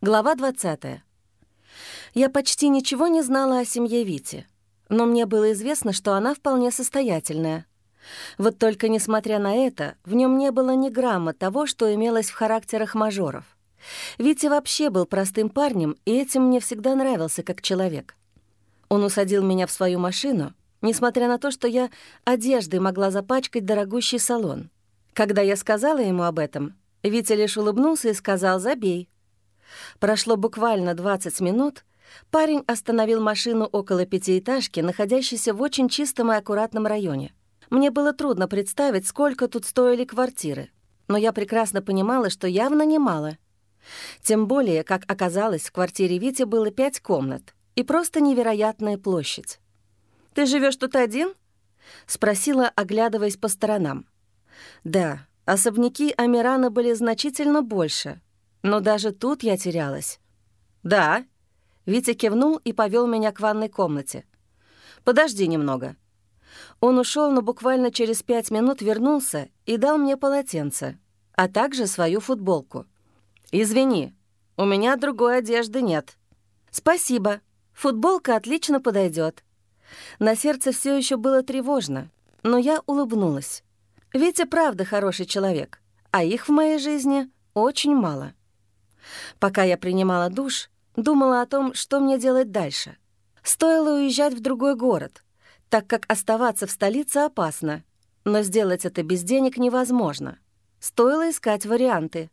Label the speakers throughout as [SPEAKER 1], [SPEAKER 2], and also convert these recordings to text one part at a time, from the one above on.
[SPEAKER 1] Глава 20. Я почти ничего не знала о семье Вити, но мне было известно, что она вполне состоятельная. Вот только, несмотря на это, в нем не было ни грамма того, что имелось в характерах мажоров. Вити вообще был простым парнем, и этим мне всегда нравился как человек. Он усадил меня в свою машину, несмотря на то, что я одеждой могла запачкать дорогущий салон. Когда я сказала ему об этом, Витя лишь улыбнулся и сказал «забей». Прошло буквально 20 минут, парень остановил машину около пятиэтажки, находящейся в очень чистом и аккуратном районе. Мне было трудно представить, сколько тут стоили квартиры, но я прекрасно понимала, что явно немало. Тем более, как оказалось, в квартире Вити было пять комнат и просто невероятная площадь. «Ты живешь тут один?» — спросила, оглядываясь по сторонам. «Да, особняки Амирана были значительно больше», но даже тут я терялась. «Да». Витя кивнул и повел меня к ванной комнате. «Подожди немного». Он ушел, но буквально через пять минут вернулся и дал мне полотенце, а также свою футболку. «Извини, у меня другой одежды нет». «Спасибо. Футболка отлично подойдет. На сердце все еще было тревожно, но я улыбнулась. Витя правда хороший человек, а их в моей жизни очень мало. Пока я принимала душ, думала о том, что мне делать дальше. Стоило уезжать в другой город, так как оставаться в столице опасно, но сделать это без денег невозможно. Стоило искать варианты.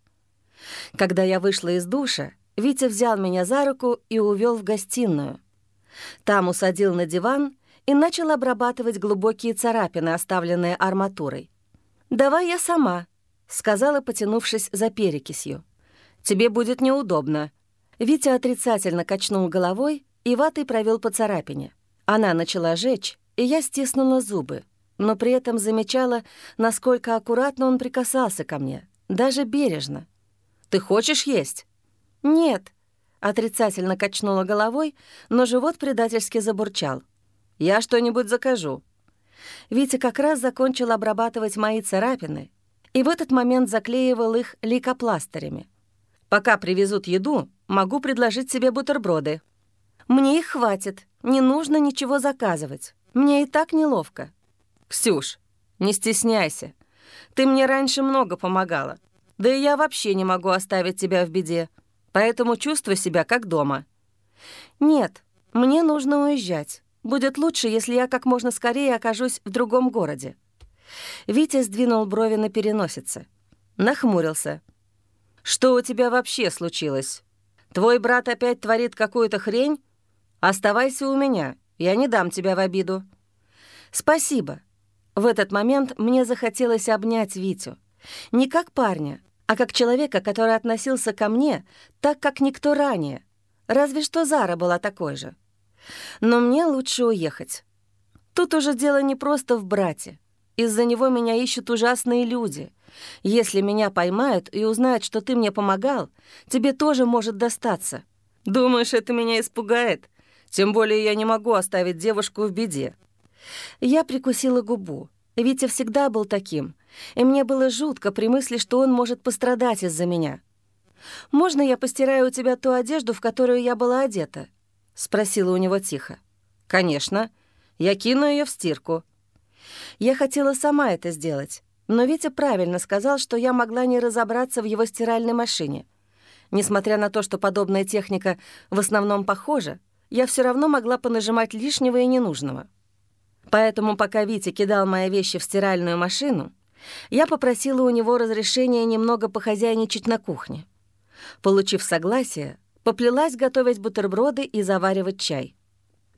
[SPEAKER 1] Когда я вышла из душа, Витя взял меня за руку и увел в гостиную. Там усадил на диван и начал обрабатывать глубокие царапины, оставленные арматурой. «Давай я сама», — сказала, потянувшись за перекисью. Тебе будет неудобно». Витя отрицательно качнул головой и ватой провел по царапине. Она начала жечь, и я стиснула зубы, но при этом замечала, насколько аккуратно он прикасался ко мне, даже бережно. «Ты хочешь есть?» «Нет», — отрицательно качнула головой, но живот предательски забурчал. «Я что-нибудь закажу». Витя как раз закончил обрабатывать мои царапины, и в этот момент заклеивал их лейкопластырями. Пока привезут еду, могу предложить себе бутерброды. Мне их хватит, не нужно ничего заказывать. Мне и так неловко. Ксюш, не стесняйся. Ты мне раньше много помогала. Да и я вообще не могу оставить тебя в беде. Поэтому чувствуй себя как дома. Нет, мне нужно уезжать. Будет лучше, если я как можно скорее окажусь в другом городе. Витя сдвинул брови на переносице. Нахмурился — что у тебя вообще случилось? Твой брат опять творит какую-то хрень? Оставайся у меня, я не дам тебя в обиду». «Спасибо». В этот момент мне захотелось обнять Витю. Не как парня, а как человека, который относился ко мне так, как никто ранее. Разве что Зара была такой же. Но мне лучше уехать. Тут уже дело не просто в брате. Из-за него меня ищут ужасные люди. Если меня поймают и узнают, что ты мне помогал, тебе тоже может достаться. Думаешь, это меня испугает? Тем более я не могу оставить девушку в беде». Я прикусила губу. Витя всегда был таким, и мне было жутко при мысли, что он может пострадать из-за меня. «Можно я постираю у тебя ту одежду, в которую я была одета?» — спросила у него тихо. «Конечно. Я кину ее в стирку». Я хотела сама это сделать, но Витя правильно сказал, что я могла не разобраться в его стиральной машине. Несмотря на то, что подобная техника в основном похожа, я все равно могла понажимать лишнего и ненужного. Поэтому, пока Витя кидал мои вещи в стиральную машину, я попросила у него разрешения немного похозяйничать на кухне. Получив согласие, поплелась готовить бутерброды и заваривать чай.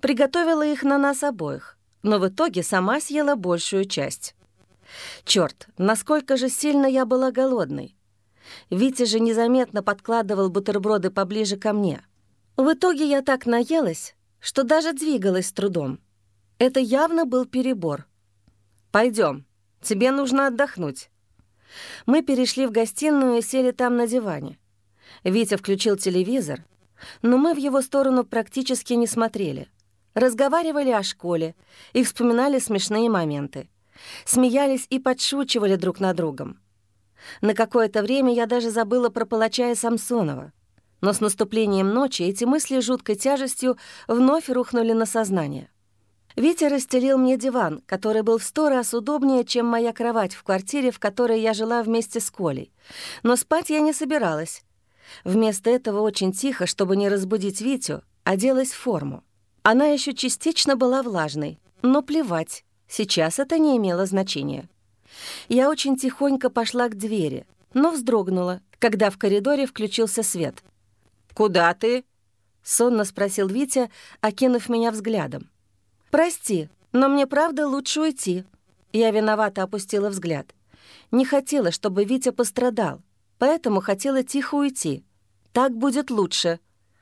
[SPEAKER 1] Приготовила их на нас обоих, но в итоге сама съела большую часть. Черт, насколько же сильно я была голодной. Витя же незаметно подкладывал бутерброды поближе ко мне. В итоге я так наелась, что даже двигалась с трудом. Это явно был перебор. Пойдем, тебе нужно отдохнуть». Мы перешли в гостиную и сели там на диване. Витя включил телевизор, но мы в его сторону практически не смотрели. Разговаривали о школе и вспоминали смешные моменты смеялись и подшучивали друг над другом. На какое-то время я даже забыла про палача и Самсонова. но с наступлением ночи эти мысли жуткой тяжестью вновь рухнули на сознание. Витя расстелил мне диван, который был в сто раз удобнее, чем моя кровать в квартире, в которой я жила вместе с Колей. Но спать я не собиралась. Вместо этого очень тихо, чтобы не разбудить Витю, оделась в форму. Она еще частично была влажной, но плевать, сейчас это не имело значения. Я очень тихонько пошла к двери, но вздрогнула, когда в коридоре включился свет. «Куда ты?» — сонно спросил Витя, окинув меня взглядом. «Прости, но мне правда лучше уйти». Я виновато опустила взгляд. Не хотела, чтобы Витя пострадал, поэтому хотела тихо уйти. Так будет лучше.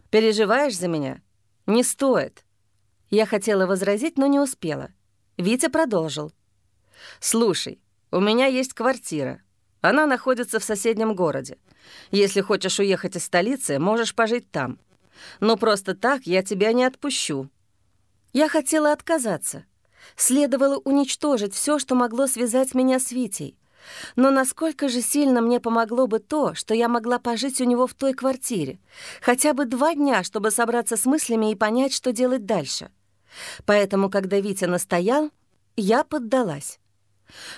[SPEAKER 1] Переживаешь за меня? Не стоит. Я хотела возразить, но не успела. Витя продолжил. «Слушай, у меня есть квартира. Она находится в соседнем городе. Если хочешь уехать из столицы, можешь пожить там. Но просто так я тебя не отпущу. Я хотела отказаться. Следовало уничтожить все, что могло связать меня с Витей. Но насколько же сильно мне помогло бы то, что я могла пожить у него в той квартире, хотя бы два дня, чтобы собраться с мыслями и понять, что делать дальше. Поэтому, когда Витя настоял, я поддалась.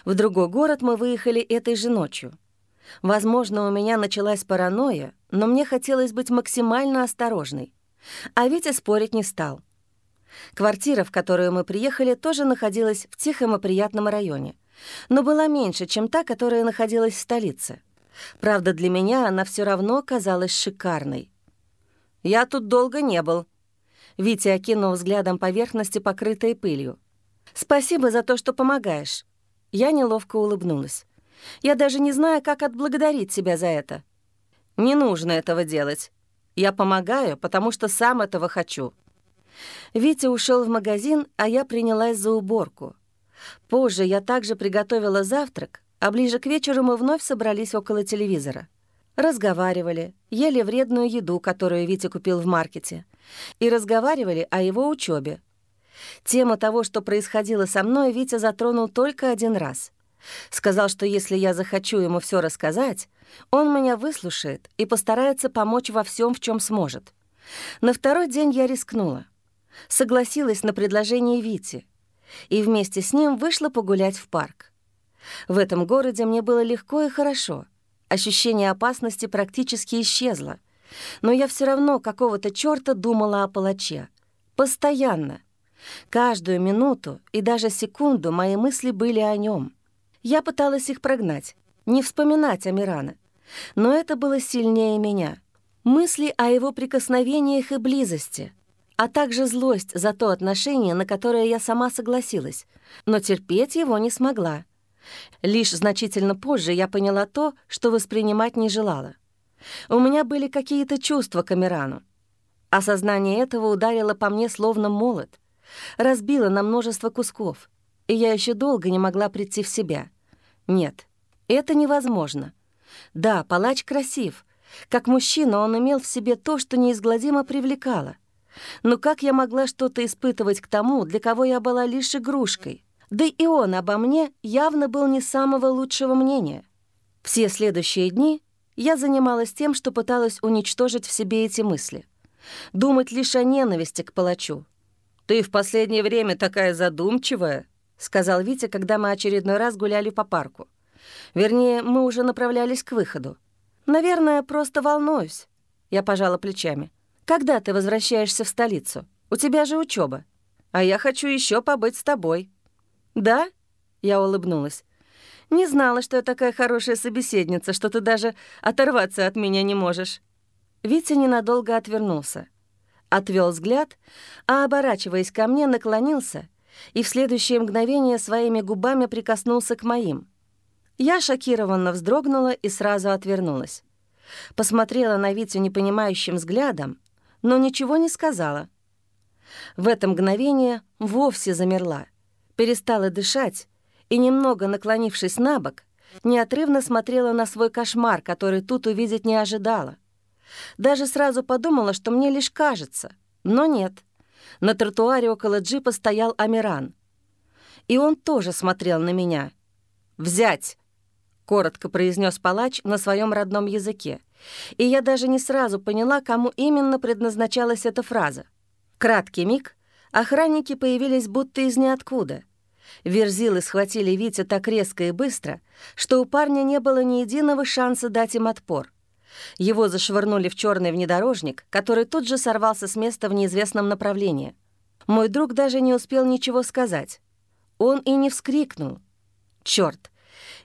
[SPEAKER 1] В другой город мы выехали этой же ночью. Возможно, у меня началась паранойя, но мне хотелось быть максимально осторожной. А Витя спорить не стал. Квартира, в которую мы приехали, тоже находилась в тихом и приятном районе, но была меньше, чем та, которая находилась в столице. Правда, для меня она все равно казалась шикарной. «Я тут долго не был», — Витя окинул взглядом поверхности, покрытой пылью. «Спасибо за то, что помогаешь». Я неловко улыбнулась. «Я даже не знаю, как отблагодарить тебя за это». «Не нужно этого делать. Я помогаю, потому что сам этого хочу». Витя ушел в магазин, а я принялась за уборку. Позже я также приготовила завтрак, а ближе к вечеру мы вновь собрались около телевизора. Разговаривали, ели вредную еду, которую Витя купил в маркете, и разговаривали о его учебе. Тему того, что происходило со мной, Витя затронул только один раз. Сказал, что если я захочу ему все рассказать, он меня выслушает и постарается помочь во всем, в чем сможет. На второй день я рискнула согласилась на предложение Вити и вместе с ним вышла погулять в парк. В этом городе мне было легко и хорошо. Ощущение опасности практически исчезло. Но я все равно какого-то чёрта думала о палаче. Постоянно. Каждую минуту и даже секунду мои мысли были о нем. Я пыталась их прогнать, не вспоминать о Мирана. Но это было сильнее меня. Мысли о его прикосновениях и близости, а также злость за то отношение, на которое я сама согласилась, но терпеть его не смогла. Лишь значительно позже я поняла то, что воспринимать не желала. У меня были какие-то чувства к Амирану. Осознание этого ударило по мне словно молот, разбило на множество кусков, и я еще долго не могла прийти в себя. Нет, это невозможно. Да, палач красив. Как мужчина он имел в себе то, что неизгладимо привлекало — но как я могла что-то испытывать к тому, для кого я была лишь игрушкой? Да и он обо мне явно был не самого лучшего мнения. Все следующие дни я занималась тем, что пыталась уничтожить в себе эти мысли. Думать лишь о ненависти к палачу. «Ты в последнее время такая задумчивая», — сказал Витя, когда мы очередной раз гуляли по парку. Вернее, мы уже направлялись к выходу. «Наверное, просто волнуюсь», — я пожала плечами. Когда ты возвращаешься в столицу? У тебя же учеба. А я хочу еще побыть с тобой». «Да?» — я улыбнулась. «Не знала, что я такая хорошая собеседница, что ты даже оторваться от меня не можешь». Витя ненадолго отвернулся. Отвел взгляд, а, оборачиваясь ко мне, наклонился и в следующее мгновение своими губами прикоснулся к моим. Я шокированно вздрогнула и сразу отвернулась. Посмотрела на Витю непонимающим взглядом, но ничего не сказала. В это мгновение вовсе замерла, перестала дышать и, немного наклонившись на бок, неотрывно смотрела на свой кошмар, который тут увидеть не ожидала. Даже сразу подумала, что мне лишь кажется, но нет. На тротуаре около джипа стоял Амиран. И он тоже смотрел на меня. «Взять!» — коротко произнес палач на своем родном языке — И я даже не сразу поняла, кому именно предназначалась эта фраза. Краткий миг, охранники появились будто из ниоткуда. Верзилы схватили Витю так резко и быстро, что у парня не было ни единого шанса дать им отпор. Его зашвырнули в черный внедорожник, который тут же сорвался с места в неизвестном направлении. Мой друг даже не успел ничего сказать. Он и не вскрикнул. Черт,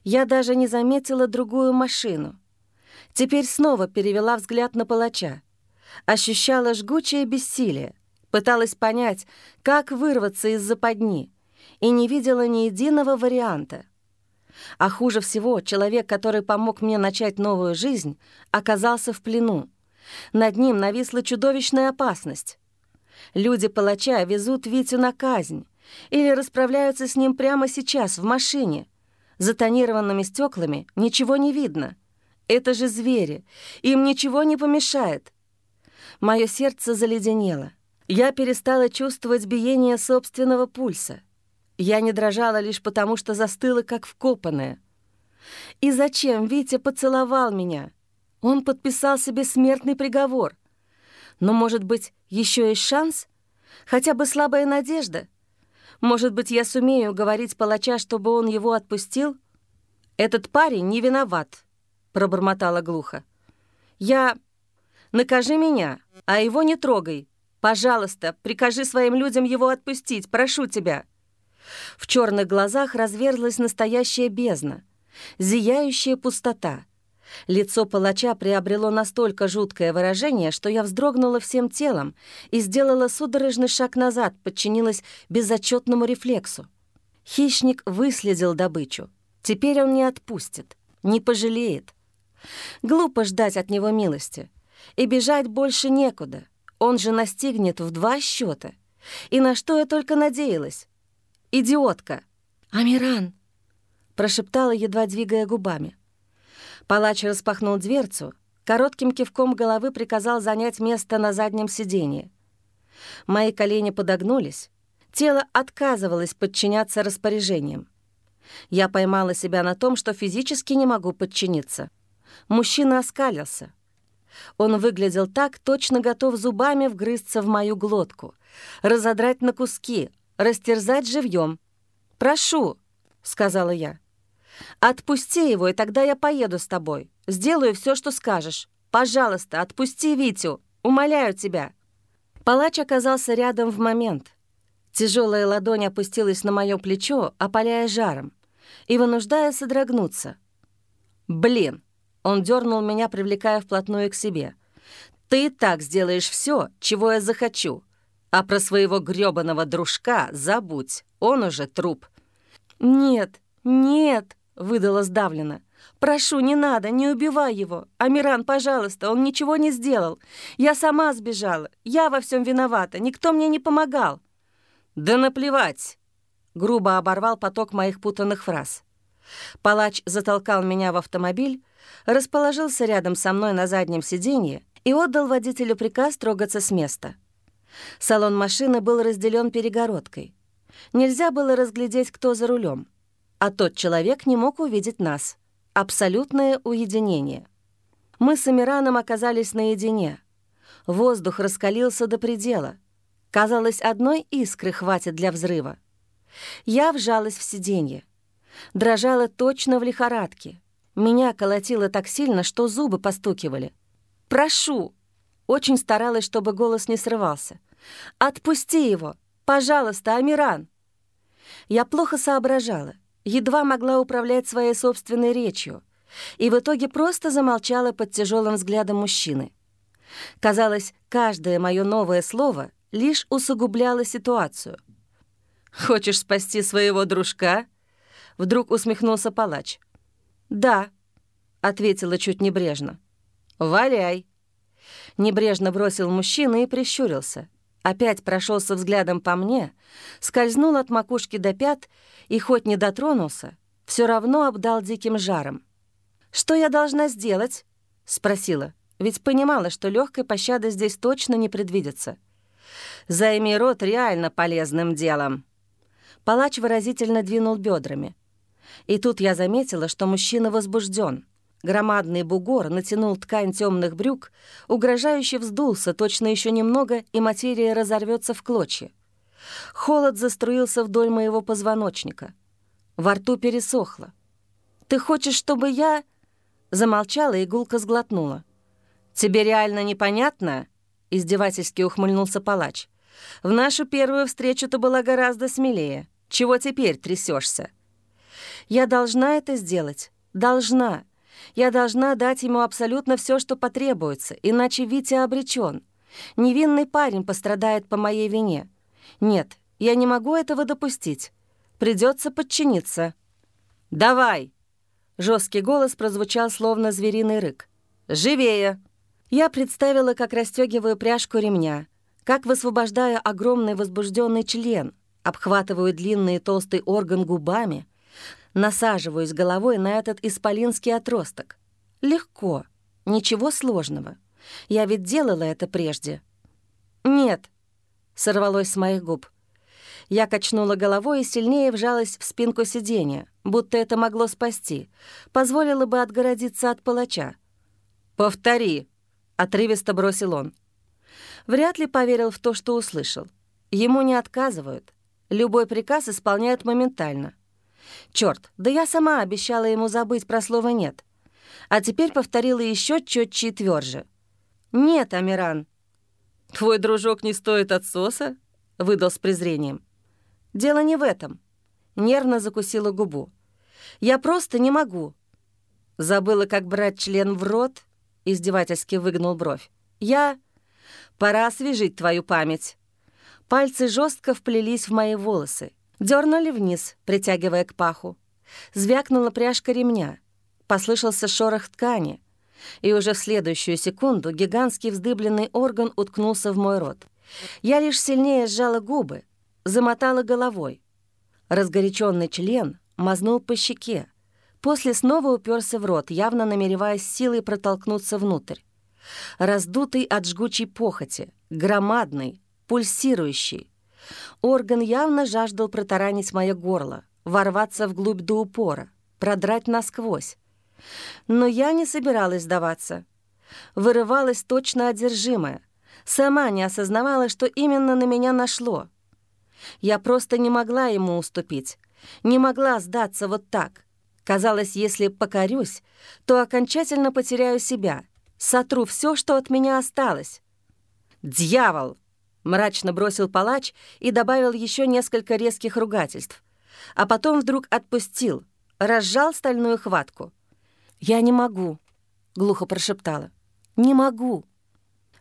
[SPEAKER 1] я даже не заметила другую машину. Теперь снова перевела взгляд на палача. Ощущала жгучее бессилие, пыталась понять, как вырваться из западни, и не видела ни единого варианта. А хуже всего, человек, который помог мне начать новую жизнь, оказался в плену. Над ним нависла чудовищная опасность. Люди палача везут Витю на казнь или расправляются с ним прямо сейчас в машине. За тонированными стеклами ничего не видно. Это же звери, им ничего не помешает. Мое сердце заледенело. Я перестала чувствовать биение собственного пульса. Я не дрожала лишь потому, что застыла, как вкопанная. И зачем Витя поцеловал меня? Он подписал себе смертный приговор. Но, может быть, еще есть шанс? Хотя бы слабая надежда? Может быть, я сумею уговорить палача, чтобы он его отпустил? Этот парень не виноват, пробормотала глухо. Я... Накажи меня, а его не трогай. Пожалуйста, прикажи своим людям его отпустить, прошу тебя. В черных глазах разверзлась настоящая бездна, зияющая пустота. Лицо палача приобрело настолько жуткое выражение, что я вздрогнула всем телом и сделала судорожный шаг назад, подчинилась безотчетному рефлексу. Хищник выследил добычу. Теперь он не отпустит, не пожалеет. Глупо ждать от него милости. И бежать больше некуда. Он же настигнет в два счета. И на что я только надеялась? Идиотка! Амиран!» Прошептала, едва двигая губами. Палач распахнул дверцу, коротким кивком головы приказал занять место на заднем сиденье. Мои колени подогнулись, тело отказывалось подчиняться распоряжениям. Я поймала себя на том, что физически не могу подчиниться. Мужчина оскалился. Он выглядел так, точно готов зубами вгрызться в мою глотку, разодрать на куски, растерзать живьем. «Прошу», — сказала я. «Отпусти его, и тогда я поеду с тобой. Сделаю все, что скажешь. Пожалуйста, отпусти Витю. Умоляю тебя». Палач оказался рядом в момент. Тяжелая ладонь опустилась на мое плечо, опаляя жаром и вынуждая содрогнуться. «Блин!» — он дернул меня, привлекая вплотную к себе. «Ты так сделаешь все, чего я захочу. А про своего грёбаного дружка забудь, он уже труп». «Нет, нет!» — выдала сдавленно. «Прошу, не надо, не убивай его. Амиран, пожалуйста, он ничего не сделал. Я сама сбежала. Я во всем виновата. Никто мне не помогал». «Да наплевать!» грубо оборвал поток моих путанных фраз. Палач затолкал меня в автомобиль, расположился рядом со мной на заднем сиденье и отдал водителю приказ трогаться с места. Салон машины был разделен перегородкой. Нельзя было разглядеть, кто за рулем, а тот человек не мог увидеть нас. Абсолютное уединение. Мы с Амираном оказались наедине. Воздух раскалился до предела. Казалось, одной искры хватит для взрыва. Я вжалась в сиденье. Дрожала точно в лихорадке. Меня колотило так сильно, что зубы постукивали. «Прошу!» Очень старалась, чтобы голос не срывался. «Отпусти его! Пожалуйста, Амиран!» Я плохо соображала, едва могла управлять своей собственной речью, и в итоге просто замолчала под тяжелым взглядом мужчины. Казалось, каждое мое новое слово лишь усугубляло ситуацию — «Хочешь спасти своего дружка?» Вдруг усмехнулся палач. «Да», — ответила чуть небрежно. «Валяй!» Небрежно бросил мужчина и прищурился. Опять прошелся взглядом по мне, скользнул от макушки до пят и, хоть не дотронулся, все равно обдал диким жаром. «Что я должна сделать?» — спросила, ведь понимала, что легкой пощады здесь точно не предвидится. «Займи рот реально полезным делом», Палач выразительно двинул бедрами. И тут я заметила, что мужчина возбужден. Громадный бугор натянул ткань темных брюк, угрожающе вздулся, точно еще немного, и материя разорвется в клочья. Холод заструился вдоль моего позвоночника. Во рту пересохло. «Ты хочешь, чтобы я...» Замолчала и сглотнула. «Тебе реально непонятно?» — издевательски ухмыльнулся палач. «В нашу первую встречу ты была гораздо смелее. Чего теперь трясешься? «Я должна это сделать. Должна. Я должна дать ему абсолютно все, что потребуется, иначе Витя обречен. Невинный парень пострадает по моей вине. Нет, я не могу этого допустить. Придется подчиниться». «Давай!» Жесткий голос прозвучал, словно звериный рык. «Живее!» Я представила, как расстегиваю пряжку ремня, как высвобождаю огромный возбужденный член, обхватываю длинный и толстый орган губами, насаживаюсь головой на этот исполинский отросток. Легко, ничего сложного. Я ведь делала это прежде. «Нет», — сорвалось с моих губ. Я качнула головой и сильнее вжалась в спинку сиденья, будто это могло спасти, позволило бы отгородиться от палача. «Повтори», — отрывисто бросил он. Вряд ли поверил в то, что услышал. Ему не отказывают. Любой приказ исполняют моментально. Черт, да я сама обещала ему забыть про слово «нет». А теперь повторила еще четче и тверже. «Нет, Амиран». «Твой дружок не стоит отсоса?» — выдал с презрением. «Дело не в этом». Нервно закусила губу. «Я просто не могу». Забыла, как брать член в рот, издевательски выгнул бровь. «Я...» «Пора освежить твою память». Пальцы жестко вплелись в мои волосы, дернули вниз, притягивая к паху. Звякнула пряжка ремня. Послышался шорох ткани. И уже в следующую секунду гигантский вздыбленный орган уткнулся в мой рот. Я лишь сильнее сжала губы, замотала головой. Разгоряченный член мазнул по щеке. После снова уперся в рот, явно намереваясь силой протолкнуться внутрь. Раздутый от жгучей похоти, громадный, пульсирующий. Орган явно жаждал протаранить мое горло, ворваться вглубь до упора, продрать насквозь. Но я не собиралась сдаваться. Вырывалась точно одержимая. Сама не осознавала, что именно на меня нашло. Я просто не могла ему уступить. Не могла сдаться вот так. Казалось, если покорюсь, то окончательно потеряю себя, сотру все, что от меня осталось. «Дьявол!» Мрачно бросил палач и добавил еще несколько резких ругательств. А потом вдруг отпустил, разжал стальную хватку. «Я не могу», — глухо прошептала. «Не могу».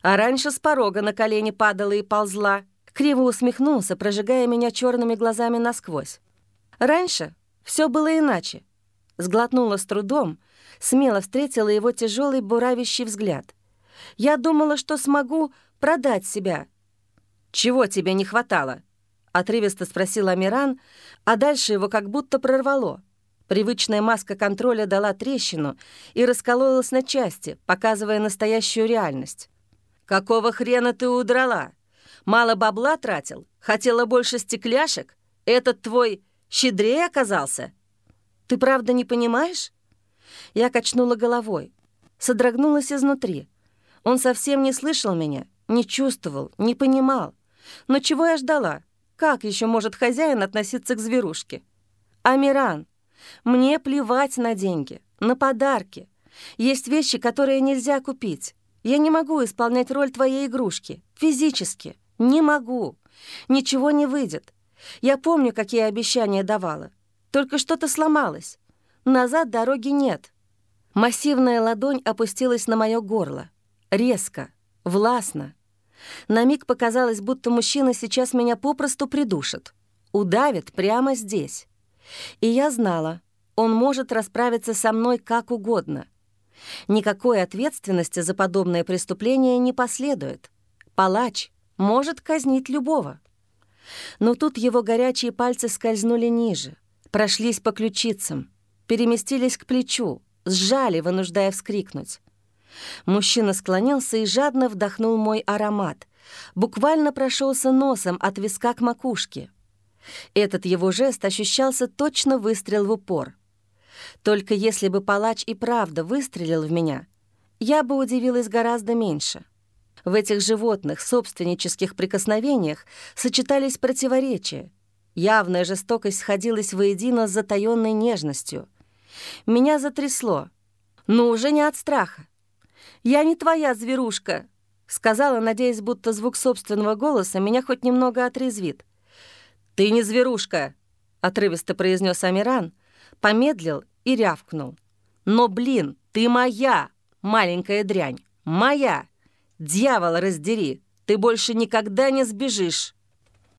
[SPEAKER 1] А раньше с порога на колени падала и ползла. Криво усмехнулся, прожигая меня черными глазами насквозь. Раньше все было иначе. Сглотнула с трудом, смело встретила его тяжелый буравящий взгляд. Я думала, что смогу продать себя, «Чего тебе не хватало?» — отрывисто спросил Амиран, а дальше его как будто прорвало. Привычная маска контроля дала трещину и раскололась на части, показывая настоящую реальность. «Какого хрена ты удрала? Мало бабла тратил? Хотела больше стекляшек? Этот твой щедрее оказался?» «Ты правда не понимаешь?» Я качнула головой, содрогнулась изнутри. Он совсем не слышал меня, не чувствовал, не понимал. Но чего я ждала? Как еще может хозяин относиться к зверушке? Амиран, мне плевать на деньги, на подарки. Есть вещи, которые нельзя купить. Я не могу исполнять роль твоей игрушки. Физически. Не могу. Ничего не выйдет. Я помню, какие обещания давала. Только что-то сломалось. Назад дороги нет. Массивная ладонь опустилась на мое горло. Резко, властно, на миг показалось, будто мужчина сейчас меня попросту придушит. Удавит прямо здесь. И я знала, он может расправиться со мной как угодно. Никакой ответственности за подобное преступление не последует. Палач может казнить любого. Но тут его горячие пальцы скользнули ниже, прошлись по ключицам, переместились к плечу, сжали, вынуждая вскрикнуть. Мужчина склонился и жадно вдохнул мой аромат, буквально прошелся носом от виска к макушке. Этот его жест ощущался точно выстрел в упор. Только если бы палач и правда выстрелил в меня, я бы удивилась гораздо меньше. В этих животных собственнических прикосновениях сочетались противоречия. Явная жестокость сходилась воедино с затаённой нежностью. Меня затрясло, но уже не от страха. «Я не твоя зверушка», — сказала, надеясь, будто звук собственного голоса меня хоть немного отрезвит. «Ты не зверушка», — отрывисто произнес Амиран, помедлил и рявкнул. «Но, блин, ты моя, маленькая дрянь, моя! Дьявол раздери, ты больше никогда не сбежишь!»